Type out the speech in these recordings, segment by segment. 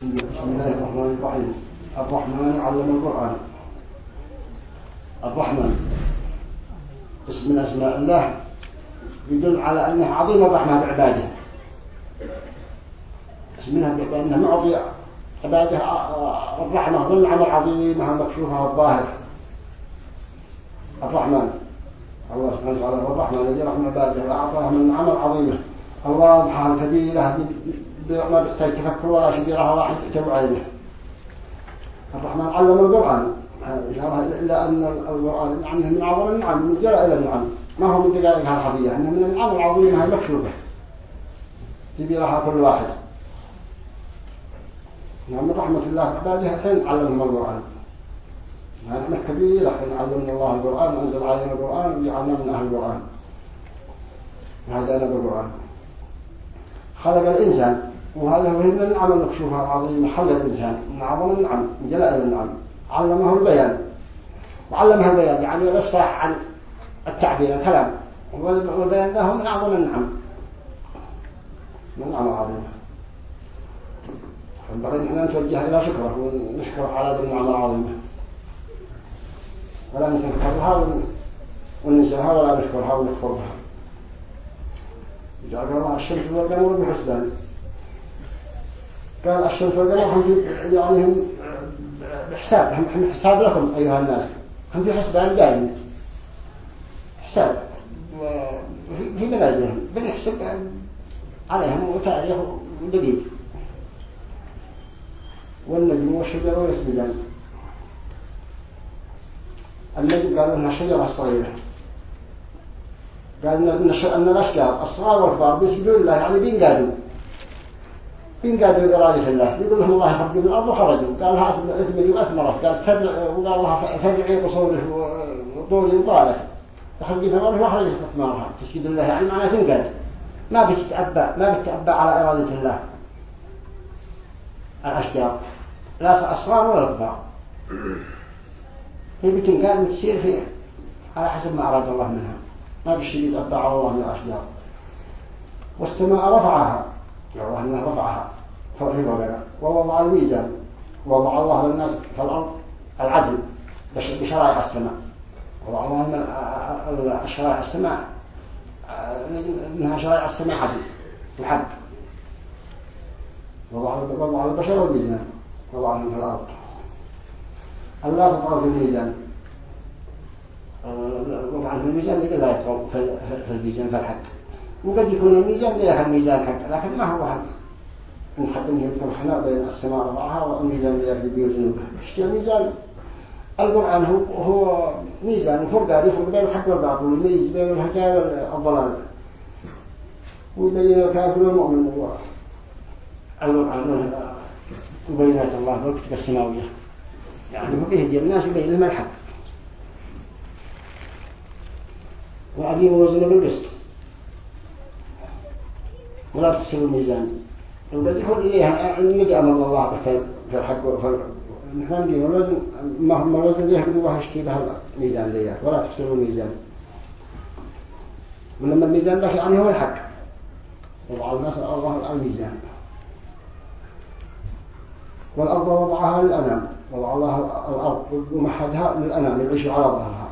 بسم الله الرحمن الرحيم الرحمن علم القرآن. الرحمن. اسم من أسماء الله. يدل على أنه عظيم الرحمة بعباده. اسمها بأنه معطي عباده الرحمة. والنعم العظيمة المكشوفة والظاهر الرحمن. الله سبحانه وتعالى هو الرحمن الذي رحم عباده وأعطاهم النعم العظيمة الواضحة الكبيرة ما بيحتاج تفكر ولا شجرة واحد توعيه الرحمن علم القرآن. إلا أن القرآن عنه من عظم النعم من جلائل النعم. ما هو من دقائقها الحظية إنه من النعم العظيمة المكشوفة تبيرها كل واحد. نعم رحمة الله عباده حين علمهم القرآن. نعمة كبيرة حين علمنا الله القرآن وأنزل علينا القرآن وجعلنا من أهل القرآن. هذا أنا بالقرآن. خلق الإنسان. وهذا هو من النعم المكشوفة العظيمة خلق الإنسان. من أعظم النعم من جلائل النعم علمه البيان. وعلمها البيان يعني الإفصاح عن التعبير الكلام. والبيان له من أعظم النعم من نعم عظيمة فنبغي أن نتوجه إلى شكره ونشكر على هذه النعم العظيمة ولا نتذكرها وننساها ولا نشكرها ونكفرها. جعل الله الشمس والقمر بحسبان قال والقمر هم يعني هم بحساب هم حساب لكم أيها الناس. هم في حسبان دائم حساب. وفي منازلهم. بنحسب عليهم وتاريخ دقيق والنجم والشجر يسجدان النجم قالوا إنها شجرة صغيرة. قال إن الأشجار الصغار والكبار بيسجدوا لله يعني بينقادوا. بينقادوا لإرادة الله يقول لهم الله يخرج من الأرض وخرجوا قال هات اثمري وأثمرت قال تبع وقال الله تبعي قصوره وطولي وطالت تخرج ثمره وخرجت أثمارها تسجد الله يعني معناها تنقاد ما بتتأبى ما بتتأبى على إرادة الله. الأشجار لا أصغار ولا كبار هي بتنقاد وتصير في على حسب ما أراد الله منها. ما بالشيء يتأبى على الله من الأشجار والسماء رفعها. الله أنه رفعها فوق ووضع الميزان ووضع الله للناس في الأرض العدل. بشرائع السماء. وضع الله من شرائع السماء. إنها شرائع السماء عدل. الحد. وضع البشر والميزان وضع في الأرض. الله تطغوا في الميزان. وضع في الميزان. لكي لا يطغوا في الميزان. في الحد وقد يكون الميزان ليس الميزان حق لكن ما هو حق من حق أن يذكر حنا بين السماء وضعها والميزان اللي وجنوبها اشتري الميزان القرآن هو هو ميزان فرقة بين الحق والباطل. ويميز بين الهجاء والضلال. ويبين الكافر والمؤمن القرآن وبينات الله والكتب السماوية. يعني هو بيهدي الناس ويبين لهم الحق. وأقيم وزن بالقسط. ولا تخسروا الميزان وقد إليها النبي أمر الله في الحق نحن نجي الوزن ما ذي يهدوا الله يشتي بها الميزان ذيك ولا تخسروا الميزان ولما الميزان ده يعني هو الحق. وضع الناس الله الميزان. والأرض وضعها للأنام. وضع الله الأرض ومحدها للأنام يعيش على ظهرها.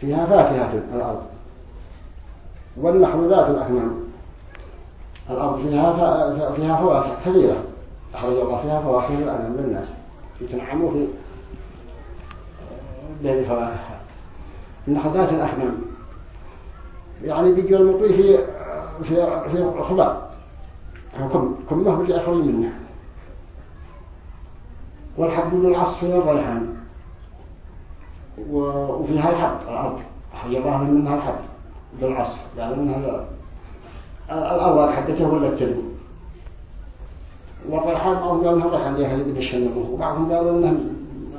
فيها فاكهة الأرض. والنحو ذات الأكمام. الأرض فيها فيها فواكه كثيرة. أخرج الله فيها فواكه للأنام للناس يتنعموا في بين فواكهها النحو ذات يعني بيجوا المطي في في في خضار كم كمه بيجي أخرج منه. والحب من العصف والريحان وفيها الحب الأرض. حي ظاهر منها الحب بالعصف. يعني منها الأول حدثه ولا التلو والريحان بعضهم قالوا انها ريحان ليها اللي بيشنموه وبعضهم قالوا انها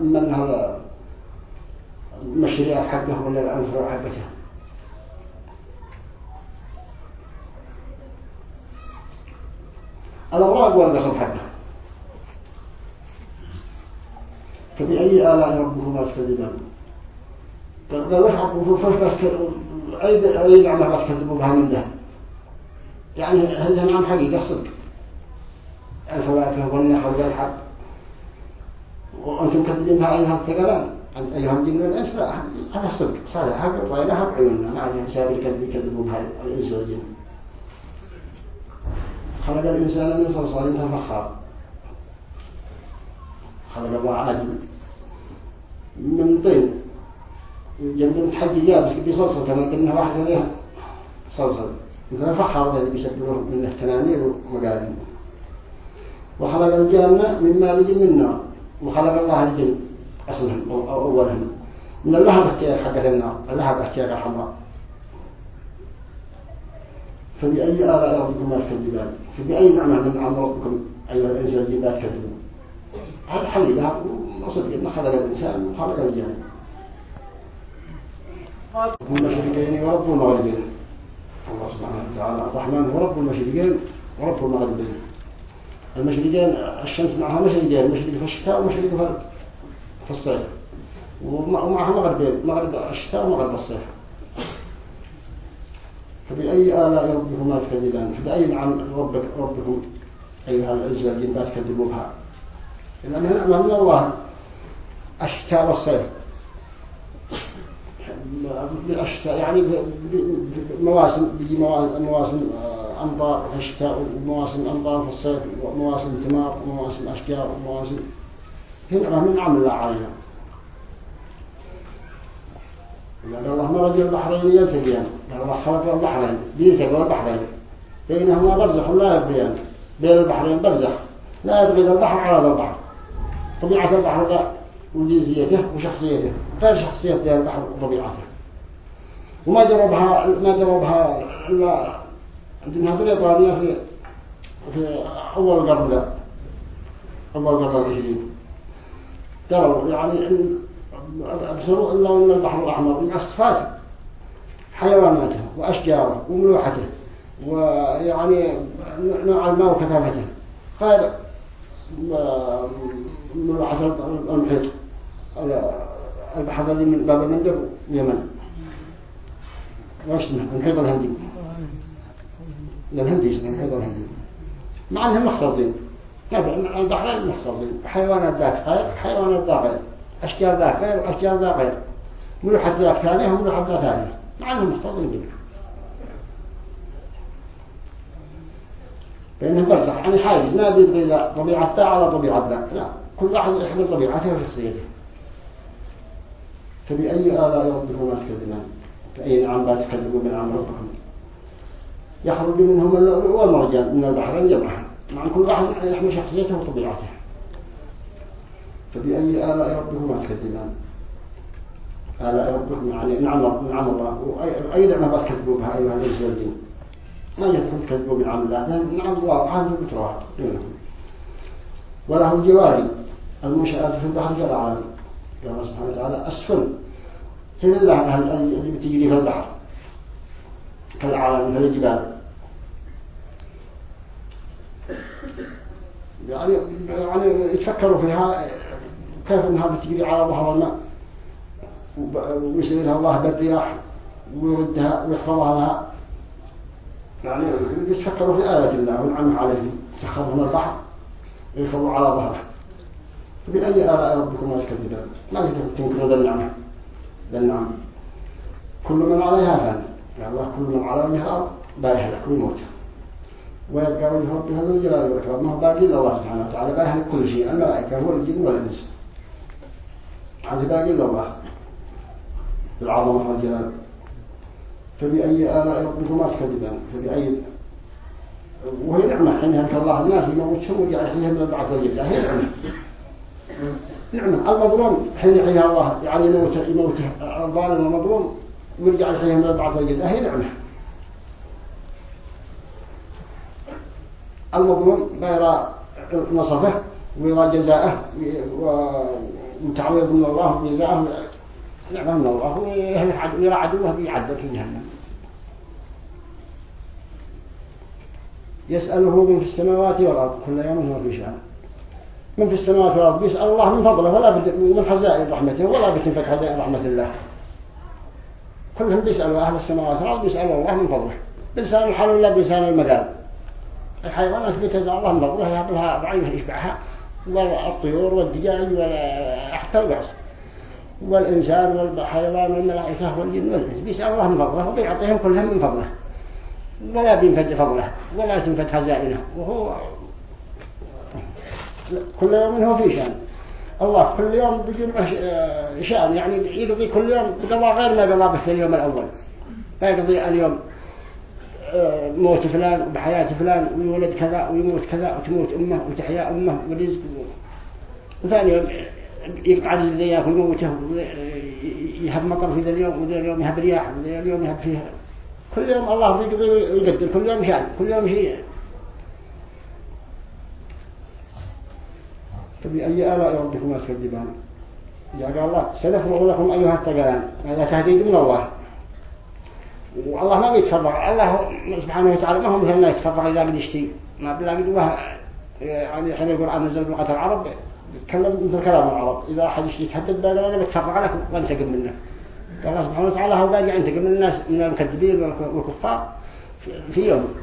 اما انها مشريع حقه ولا الأنفر حقته الأوراق والبصر حقه فبأي آلاء ربكما تكذبان وش عقبوا فش بس أي أي نعمة بس كذبوا بها من ده يعني هل نعم حقيقة صدق الفواكه والنخل والحب وأنتم بها أيها الثقلان أيها الجن والإنس لا هذا صدق صحيح حق رأينا حق عيوننا ما عندنا سابر كذب بها الإنس والجن خلق الإنسان من صلصال فخار خلق الله آدم من طين. جنب جاب بصلصة كما قلنا واحد عليها صلصل مثلا فخار الذي بيسببه من التنانير ومقالين وخلق الجنة من مارج من نار. وخلق الله الجن أصلهم أو أولهم من اللهب احتياج حق النار. اللهب احتياج الحمراء فبأي آلاء ربكم تكذبان؟ فبأي نعمة من نعم ربكم أيها الإنسان لا تكذبون؟ هذا حل لها وصدق أن خلق الإنسان وخلق الجن. رب المشرقين ورب المغربين. الله سبحانه وتعالى. الرحمن هو رب المشرقين ورب المغربين. المشرقين الشمس معها مشرقين مشرق في الشتاء ومشرق في الصيف. ومعها مغربين مغرب الشتاء ومغرب الصيف. فبأي آلاء ربكما تكذبان؟ فبأي نعم ربك ربكم أيها العزة الجن تكذبوا بها لأنها نعمة من الله الشتاء والصيف. بالأشتاء يعني بمواسم بيجي مواسم آه، أمطار في الشتاء ومواسم أمطار في الصيف ومواسم ثمار ومواسم أشجار ومواسم هنا من نعم الله علينا لأن الله مرج البحرين يلتقيان الله خلق البحرين بيلتقوا البحرين. بينهما برزخ لا يبغيان بين البحرين برزخ لا يبغي البحر على البحر. طبيعة البحر وجنسيته وشخصيته غير شخصية البحر وطبيعته. وما جربها ما جربها إلا عندنا بريطانيا في في أول القرن أول القرن العشرين جربوا يعني أبصروا إلا أن البحر الأحمر من أصفات حيواناته وأشجاره وملوحته ويعني نوع الماء وكثافته. غير ملوحة المحيط البحر الذي من باب المندب اليمن. وش اسمه المحيط الهندي الهندي اسمه المحيط الهندي مع أنهم مختصين البحرين مختصين حيوانات ذات غير حيوانات ذات غير. أشجار ذات غير وأشجار ذات غير. ملوحة ذات ثانية وملوحة ذات ثانية. مع أنهم مختصين جدا. فإنه برزخ. يعني حاجز. ما بيبغي طبيعة ذا على طبيعة ذا لا. كل واحد يحمل طبيعته وشخصيته. فبأي آلاء ربكما تكذبان؟ فأي نعم لا تكذبوا من عمل ربكم يخرج منهم اللؤلؤ والمرجان من البحرين جمعا مع كل واحد يحمل شخصيته وطبيعته. فبأي آلاء ربكما تكذبان؟ آلاء ربكم يعني نعم نعم الله. وأي نعمة تكذبوا بها أيها الذين ما يدخل تكذبوا من عمل الله. نعم الله هذا بتروح وله الجواري. المنشآت في البحر كالعالم قال سبحانه وتعالى أسفل. هي اللعنة اللي بتجري في البحر. كالعالم مثل الجبال يعني يعني يتفكروا فيها كيف إنها بتجري على ظهر الماء. ويسيرها الله بالرياح ويردها ويحفظها لها. يعني يتفكروا في آيات الله ونعمه عليهم سخرهم البحر يركبوا على ظهره. فبأي آلاء ربكما تكذبان ما تنكروا ذا النعمة. ذا النعم كل من عليها فان يعني الله كل من على وجه الأرض بايهلك ويموت ويبقى وجه ربك هذا الجلال والإكرام. ما هو باقي إلا الله سبحانه وتعالى. بايهلك كل شيء. الملائكة والجن والإنس. هذا باقي الله. بالعظمة والجلال فبأي آلاء ربكما تكذبان؟ فبأي وهي نعمة. حين هلك الله الناس يموتهم ويجعل من بعد والجزاء هي نعمة. نعمة المظلوم حين يحييها الله يعني يموت يموت الظالم المظلوم ويرجع يحييهم من بعد والجزاء هي نعمة. المظلوم غير نصفه ويرى جزاءه ومتعوض من الله وجزاءه نعمة من الله ويرى عدوه بيعذب في جهنم. يسأله من في السماوات والأرض كل يوم هو في شأن من في السماوات والأرض. يسأل الله من فضله ولا بد من خزائن رحمته ولا بتنفك خزائن رحمة الله. كلهم بيسألوا أهل السماوات والأرض بيسألوا الله من فضله. بلسان الحال ولا بلسان المقال الحيوانات بتزال الله مضغوها يهبلها ضعيفة يشبعها. والطيور والدجاج وحتى البعص والإنسان والحيوان والملائكة والجن والإنس بيسأل الله من فضله وبيعطيهم كلهم من فضله. ولا بينفد فضله ولا تنفد خزائنه. وهو كل يوم هو في شأن. الله كل يوم بيجي شأن. يعني يقضي كل يوم بقضاء غير ما قضى في اليوم الأول. فيقضي اليوم آه، موت فلان وبحياة فلان ويولد كذا ويموت كذا وتموت أمه وتحيا أمه ورزق وثاني يوم يقطع الرياح ويموته يهب مطر في ذا اليوم وذا اليوم يهب رياح وذا اليوم يهب فيها. كل يوم الله بيقضي ويقدر كل يوم شأن. كل يوم شيء. فبأي آلاء ربكما تكذبان يا الله سنفرغ لكم أيها الثقلان هذا تهديد من الله. والله ما بيتفرغ الله سبحانه وتعالى ما هو مثل ما يتفرغ إذا قد يشتي ما بلا قد الله يعني حين القرآن نزل بلغة العرب. يتكلم مثل كلام العرب. إذا أحد يشتي يتحدد بقى أنا بتفرغ لك وانتقم منه. قال الله سبحانه وتعالى هو قال ينتقم من الناس من المكذبين والكفار في يوم.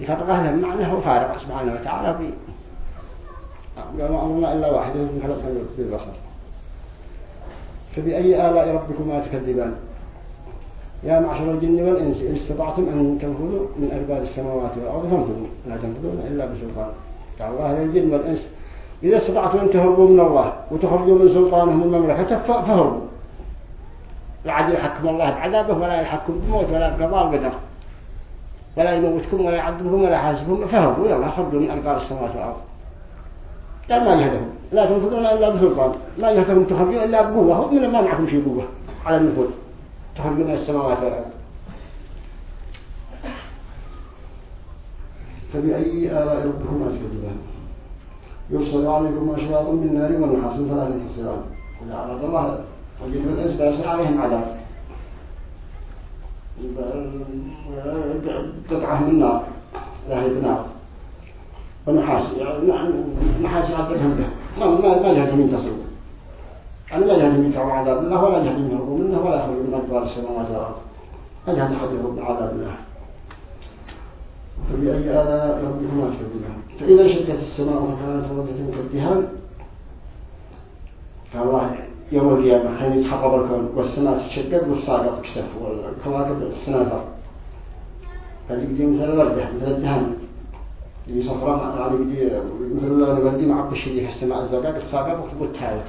يفرغ لهم معنى هو فارغ سبحانه وتعالى في وما أمرنا إلا واحد من خلق البصر فبأي آلاء ربكما تكذبان؟ يا معشر الجن والإنس إن استطعتم أن تنفذوا من أرباب السماوات والأرض فانفذوا لا تنفذون إلا بسلطان. قال الله للجن والإنس إذا استطعتم أن تهربوا من الله وتخرجوا من سلطانهم المملكة فهربوا. لا عاد يحكم الله بعذابه ولا يحكم بموت ولا بقضاء وقدر ولا يموتكم ولا يعذبكم ولا يحاسبكم فهربوا. يلا خرجوا من أرقار السماوات والأرض. لا ما يهدهم لا تنفذون إلا بسلطان. ما يهدهم تخرجون إلا بقوة. من ما معكم شيء قوة على النفوذ. تخرج من السماوات والأرض. فبأي آلاء ربكما تكذبان؟ يرسل عليكم أشواط من نار ونحاس فلا تنتصران إذا أراد الله وجد الإنس فيصل عليهم عذاب. قطعة من نار لا بنار ونحاس يعني نحاس يعذبهم به ما ما جهد من تصل أنا ما جهد من الله ولا جهد من هرب منه ولا يخرج من أدبار السماوات والأرض ما جهد أحد يهرب عذاب الله. فبأي آلاء ربكما تكذبان. فإذا انشقت السماء فكانت وردة كالدهان فالله يوم القيامة حين يتحقق الكون والسماء تتشقق والساقط تكشف والكواكب تتناثر. فيجي مثل الوردة مثل الدهان يجي صفراء يعني يجي مثل الوردي مع بشري في السماء الزقاق الساقط والتالف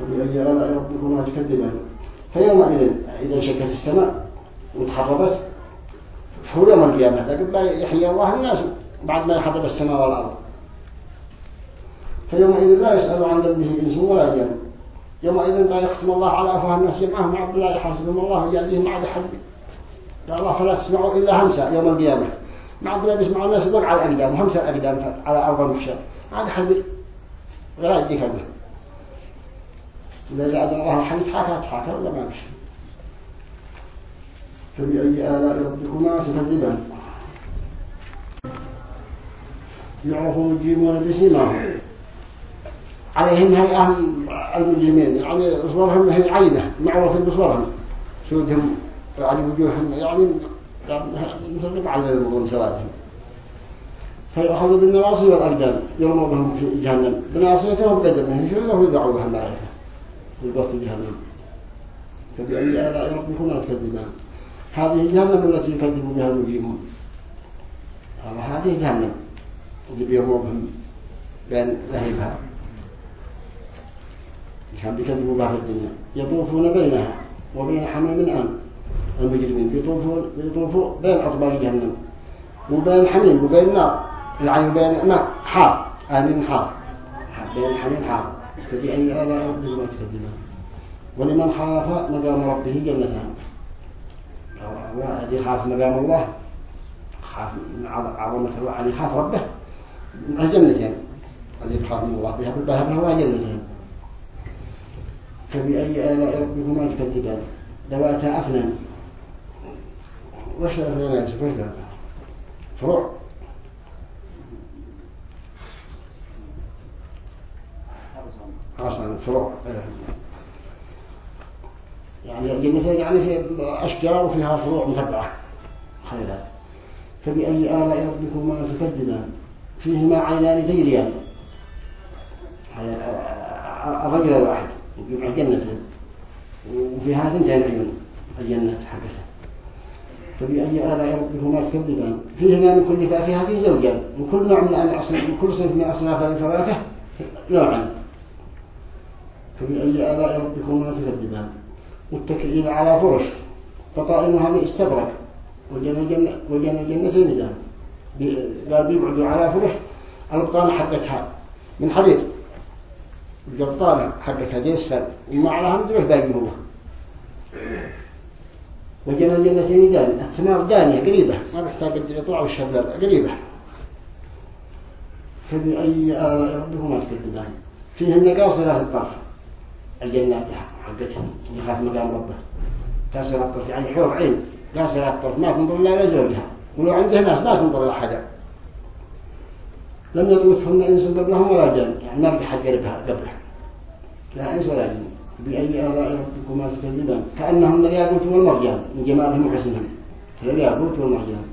فبأي آلاء ربكما تكذبان فيومئذ إذا انشقت السماء وتحربت فهو يوم القيامة قبل يحيي الله الناس بعد ما يحرب السماء والأرض. فيومئذ لا يسأل عن ذنبه إنس ولا جن. يومئذ لا يختم الله على أفواه الناس جمعهم عبد الله يحاسبهم الله ويجازيهم عاد حد قال الله فلا تسمعوا إلا همسة يوم القيامة. ما عبد الله يسمعوا الناس يقول على الأقدام همسة الأقدام على أرض المحشر. عاد حد ولا يديك هذا. إذا جعل الله الحديث حاكا تحاكا ولا ما مش فبأي آلاء ربكما تكذبان. يعرفوا يجيبون بسيماهم عليهم هيئة المجرمين. يعني صورهم هي عينة معروف بصورهم. سودهم يعني وجوههم يعني مثل على المظلم سوادهم فيأخذوا بالنواصي والأرجال يرموا بهم في جهنم. بناصيتهم بدنهم شو يدعوا بها الملائكة؟ في بسط جهنم. فبأي آلاء ربكما تكذبان هذه جهنم التي يكذب بها المجرمون. هذه جهنم اللي بيرموا بهم بين لهيبها كان بيكذبوا بها في الدنيا يطوفون بينها وبين حميم آن المجرمين بيطوفون بيطوفوا بين أطباق جهنم. وبين حميم وبين نار. العين بين ماء حار. آمين حار. بين حميم حار. فبأي آلاء ربهما تكذبان ولمن خاف مقام ربه جنتان الذي خاف مقام الله. خاف من عظمة الوعي خاف ربه. جنتين الذي خاف من الله بها بالبهر هو جنتين فبأي آلاء ربكما تكذبان ذواتا أفنان. وش يا سفر فروع. حصل فروع. يعني الجنة يعني في أشجار وفيها فروع متبعة. خيرات فبأي آلاء ربكما تكذبان؟ فيهما عينان تجريان. الرجل الواحد يجمع جنتين وفيها ثنتين عيون الجنة حقته. فبأي آلاء ربكما تكذبان فيهما من كل فاكهة زوجان من كل نوع من أصناف من كل صنف من أصناف الفواكه نوعا فبأي آلاء ربكما تكذبان. متكئين على فرش. بطائنها من استبرق وجنى الجنتين دان لا بيقعدوا على فرش. البطانة حقتها. من حديد. الجبطانة حقتها دي وما علىها مدروح باقي هو. وجنى الجنتين دان الثمار دانية قريبة. ما بحتاج يطلع الشباب قريبة. فبأي آلاء ربكما تكذبان. فيهن قاصرات الطرف الجنات حقتهم يخاف مقام ربه. قاصرات الطرف يعني حور عين. قاصرات الطرف ما تنظر إلا لزوجها ولو عنده ناس ما تنظر إلى حدا لم يطمثهن إنس قبلهم ولا جن. يعني ما بحد قربها قبله لا إنس ولا جن. بأي آلاء ربكما تكذبان كأنهن الياقوت والمرجان من جمالهم وحسنهم الياقوت والمرجان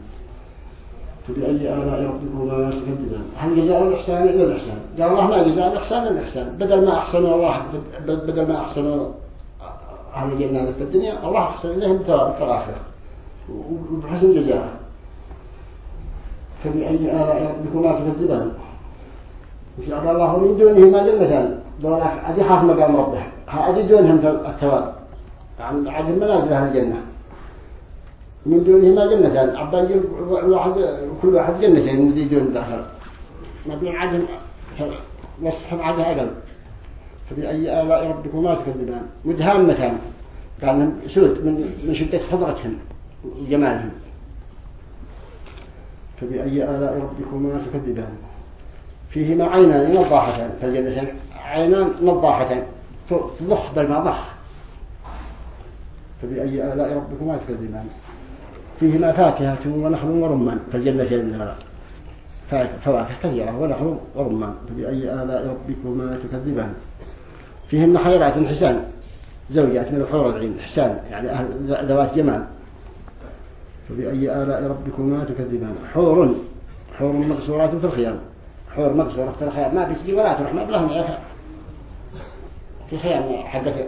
فبأي آلاء ربكما تكذبان هل جزاء الإحسان إلا الإحسان؟ قال الله ما جزاء الإحسان الإحسان. بدل ما أحسنوا الله بدل ما أحسنوا أهل الجنة في الدنيا الله أحسن إليهم ثواب في الآخرة. وبحسن جزاء. فبأي آلاء ربكما تكذبان وشاء الله من دونه ما جنتان. دون أدي مقام ربه. أدي دونهم الثواب عن عدم منازل أهل الجنة. من دونهما جنتان عبان واحد كل واحد جنتين من ذي دون الآخر ما بين عدم وصف عدم أقل فبأي آلاء ربكما تكذبان. مدهامتان. قال سود من من شدة حضرتهم وجمالهم. فبأي آلاء ربكما تكذبان. فيهما عينان نضاحتان. فالجنتين عينان نضاحتان. بالما ضخ فبأي آلاء ربكما تكذبان فيهما فاكهة ونخل ورمان. فالجنتين فواكه كثيرة ونخل ورمان. فبأي آلاء ربكما تكذبان. فيهن خيرات حسان. زوجات من الحور العين حسان. يعني أهل ذوات جمال. فبأي آلاء ربكما تكذبان. حور. حور مقصورات في الخيام. حور مقصورة في الخيام. ما بتجي ولا تروح ما بلهم في خيام حقة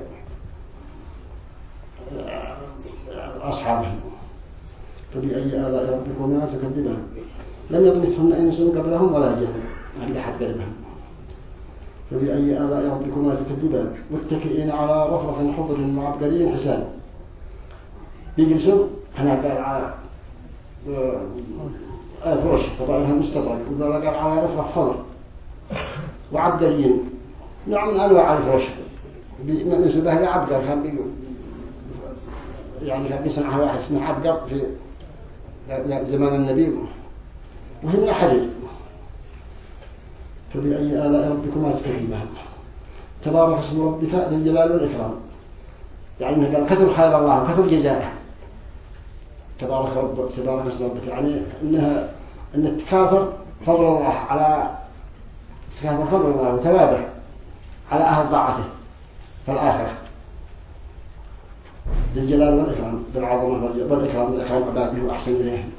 أصحابهم فبأي آلاء ربكما تكذبان. لم يطمثهن إنس قبلهم ولا جن عند حد قلبهم. فبأي آلاء ربكما تكذبان. متكئين على رفرف حضر معبدين حسان. بيجلسوا. هناك على آه، فرش فضائلها مستطرق وذا قال على رفرف خضر. وعبدلين نوع من أنواع الفرش نسبة لعبدر كان يعني كان بيصنعها واحد اسمه عبدر في زمان النبي. وهن حديث فبأي آلاء ربكما تكذبان تبارك اسم ربك ذي الجلال والإكرام. يعني قال كثر خير الله وكثر جزاءه تبارك رب تبارك اسم ربك. يعني إنها إن تكاثر فضل الله على تكاثر فضل الله وثوابه على أهل طاعته في الاخره بالجلال والإكرام بالعظمة والإكرام والإكرام عباده وأحسن إليهم